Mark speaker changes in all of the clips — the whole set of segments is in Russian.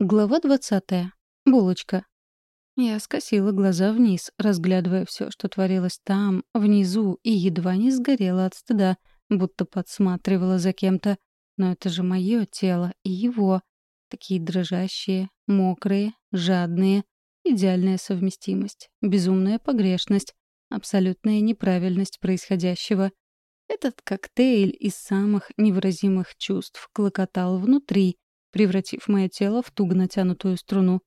Speaker 1: Глава двадцатая. Булочка. Я скосила глаза вниз, разглядывая все, что творилось там, внизу, и едва не сгорела от стыда, будто подсматривала за кем-то. Но это же мое тело и его. Такие дрожащие, мокрые, жадные. Идеальная совместимость, безумная погрешность, абсолютная неправильность происходящего. Этот коктейль из самых невыразимых чувств клокотал внутри — превратив мое тело в туго натянутую струну.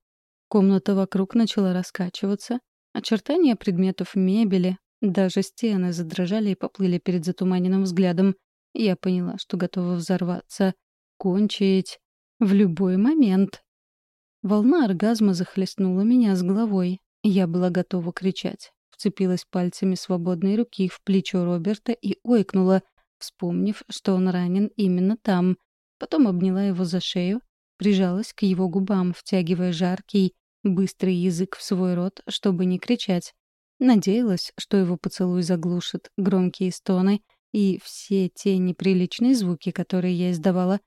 Speaker 1: Комната вокруг начала раскачиваться, очертания предметов мебели, даже стены задрожали и поплыли перед затуманенным взглядом. Я поняла, что готова взорваться, кончить в любой момент. Волна оргазма захлестнула меня с головой. Я была готова кричать. Вцепилась пальцами свободной руки в плечо Роберта и ойкнула, вспомнив, что он ранен именно там, Потом обняла его за шею, прижалась к его губам, втягивая жаркий, быстрый язык в свой рот, чтобы не кричать. Надеялась, что его поцелуй заглушит громкие стоны и все те неприличные звуки, которые я издавала.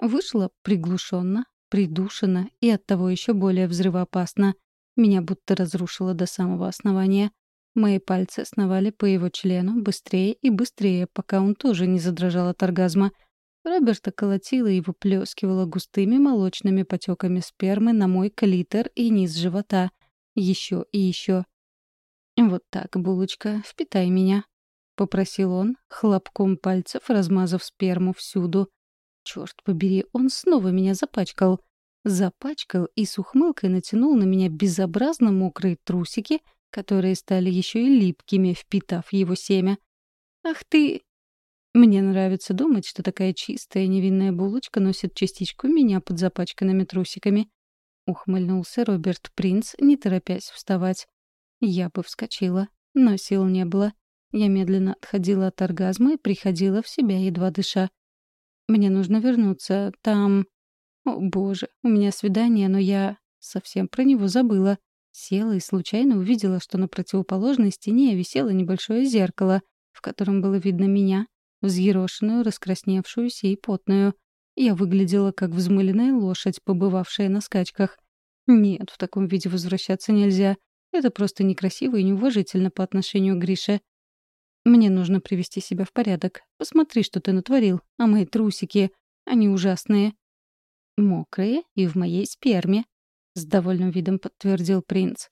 Speaker 1: Вышла приглушенно, придушенно и оттого еще более взрывоопасно. Меня будто разрушило до самого основания. Мои пальцы сновали по его члену быстрее и быстрее, пока он тоже не задрожал от оргазма — Роберта колотила и выплескивала густыми молочными потеками спермы на мой клитор и низ живота. Еще и еще. «Вот так, булочка, впитай меня», — попросил он, хлопком пальцев размазав сперму всюду. Черт побери, он снова меня запачкал. Запачкал и с ухмылкой натянул на меня безобразно мокрые трусики, которые стали еще и липкими, впитав его семя. «Ах ты, мне нравится думать, что такая чистая невинная булочка носит частичку меня под запачканными трусиками. Ухмыльнулся Роберт Принц, не торопясь вставать. Я бы вскочила, но сил не было. Я медленно отходила от оргазма и приходила в себя, едва дыша. Мне нужно вернуться. Там... О, боже, у меня свидание, но я совсем про него забыла. Села и случайно увидела, что на противоположной стене висело небольшое зеркало, в котором было видно меня, взъерошенную, раскрасневшуюся и потную. Я выглядела как взмыленная лошадь, побывавшая на скачках. Нет, в таком виде возвращаться нельзя. Это просто некрасиво и неуважительно по отношению к Грише. Мне нужно привести себя в порядок. Посмотри, что ты натворил. А мои трусики, они ужасные. Мокрые и в моей сперме, — с довольным видом подтвердил принц.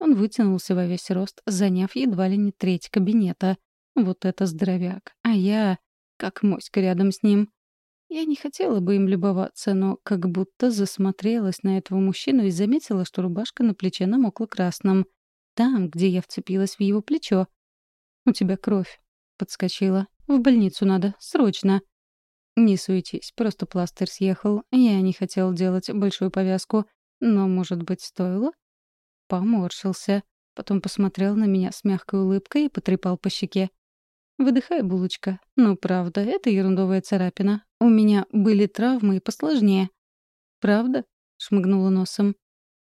Speaker 1: Он вытянулся во весь рост, заняв едва ли не треть кабинета. Вот это здоровяк. Я как моська рядом с ним. Я не хотела бы им любоваться, но как будто засмотрелась на этого мужчину и заметила, что рубашка на плече намокла красным. Там, где я вцепилась в его плечо. «У тебя кровь», — подскочила. «В больницу надо, срочно». «Не суетись, просто пластырь съехал. Я не хотел делать большую повязку. Но, может быть, стоило?» Поморщился. Потом посмотрел на меня с мягкой улыбкой и потрепал по щеке. Выдыхай, булочка. Ну, правда, это ерундовая царапина. У меня были травмы и посложнее. Правда? Шмыгнула носом.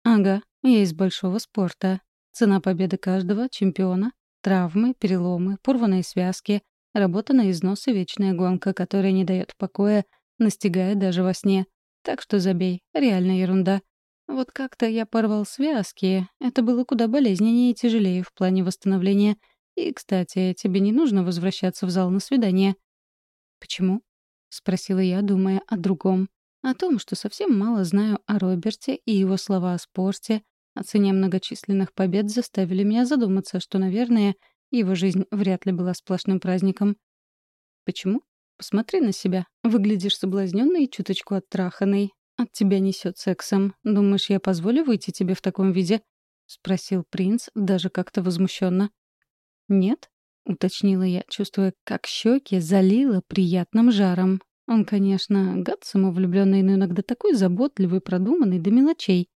Speaker 1: Ага, я из большого спорта. Цена победы каждого чемпиона. Травмы, переломы, порванные связки, работа на износ и вечная гонка, которая не дает покоя, настигает даже во сне. Так что забей, реально ерунда. Вот как-то я порвал связки. Это было куда болезненнее и тяжелее в плане восстановления — и, кстати, тебе не нужно возвращаться в зал на свидание». «Почему?» — спросила я, думая о другом. О том, что совсем мало знаю о Роберте, и его слова о спорте, о цене многочисленных побед заставили меня задуматься, что, наверное, его жизнь вряд ли была сплошным праздником. «Почему?» «Посмотри на себя. Выглядишь соблазненной и чуточку оттраханной. От тебя несет сексом. Думаешь, я позволю выйти тебе в таком виде?» — спросил принц, даже как-то возмущенно. «Нет?» — уточнила я, чувствуя, как щеки залило приятным жаром. Он, конечно, гад самовлюбленный, но иногда такой заботливый, продуманный до мелочей.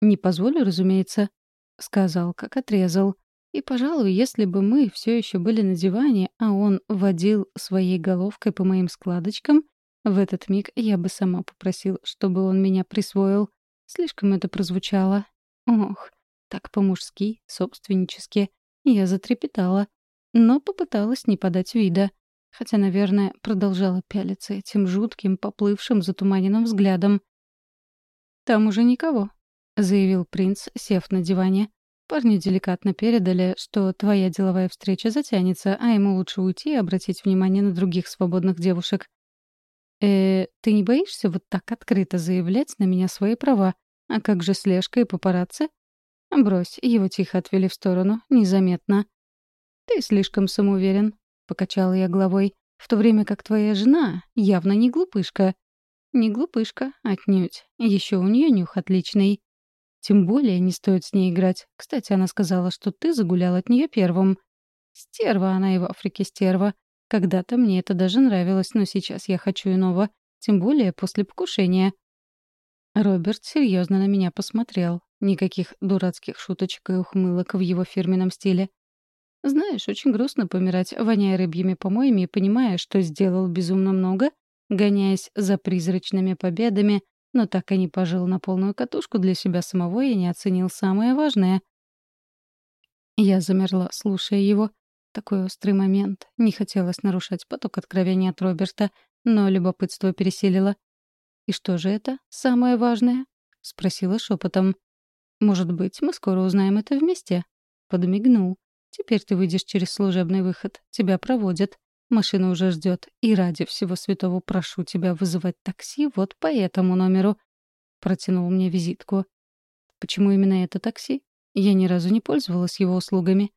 Speaker 1: «Не позволю, разумеется», — сказал, как отрезал. И, пожалуй, если бы мы все еще были на диване, а он водил своей головкой по моим складочкам, в этот миг я бы сама попросил, чтобы он меня присвоил. Слишком это прозвучало. Ох, так по-мужски, собственнически. Я затрепетала, но попыталась не подать вида, хотя, наверное, продолжала пялиться этим жутким, поплывшим затуманенным взглядом. там уже никого», — заявил принц, сев на диване. Парни деликатно передали, что твоя деловая встреча затянется, а ему лучше уйти и обратить внимание на других свободных девушек. «Э, ты не боишься вот так открыто заявлять на меня свои права? А как же слежка и папарацци?» «Брось, его тихо отвели в сторону, незаметно». «Ты слишком самоуверен», — покачала я головой, «в то время как твоя жена явно не глупышка». «Не глупышка, отнюдь. Еще у нее нюх отличный». «Тем более не стоит с ней играть. Кстати, она сказала, что ты загулял от нее первым». «Стерва она и в Африке стерва. Когда-то мне это даже нравилось, но сейчас я хочу иного. Тем более после покушения. Роберт серьезно на меня посмотрел. Никаких дурацких шуточек и ухмылок в его фирменном стиле. Знаешь, очень грустно помирать, воняя рыбьими помоями и понимая, что сделал безумно много, гоняясь за призрачными победами, но так и не пожил на полную катушку для себя самого и не оценил самое важное. Я замерла, слушая его, такой острый момент. Не хотелось нарушать поток откровений от Роберта, но любопытство пересилило. «И что же это самое важное?» — спросила шепотом. «Может быть, мы скоро узнаем это вместе?» Подмигнул. «Теперь ты выйдешь через служебный выход. Тебя проводят. Машина уже ждет. И ради всего святого прошу тебя вызывать такси вот по этому номеру». Протянул мне визитку. «Почему именно это такси? Я ни разу не пользовалась его услугами».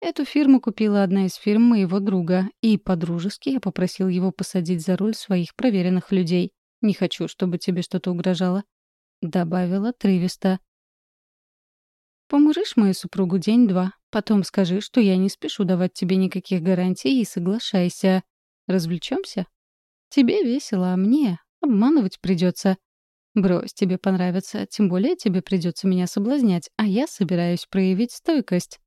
Speaker 1: Эту фирму купила одна из фирм моего друга, и по-дружески я попросил его посадить за руль своих проверенных людей. Не хочу, чтобы тебе что-то угрожало. Добавила Тривиста. Помурышь мою супругу день-два, потом скажи, что я не спешу давать тебе никаких гарантий и соглашайся. Развлечемся? Тебе весело, а мне обманывать придется. Брось, тебе понравится, тем более тебе придется меня соблазнять, а я собираюсь проявить стойкость.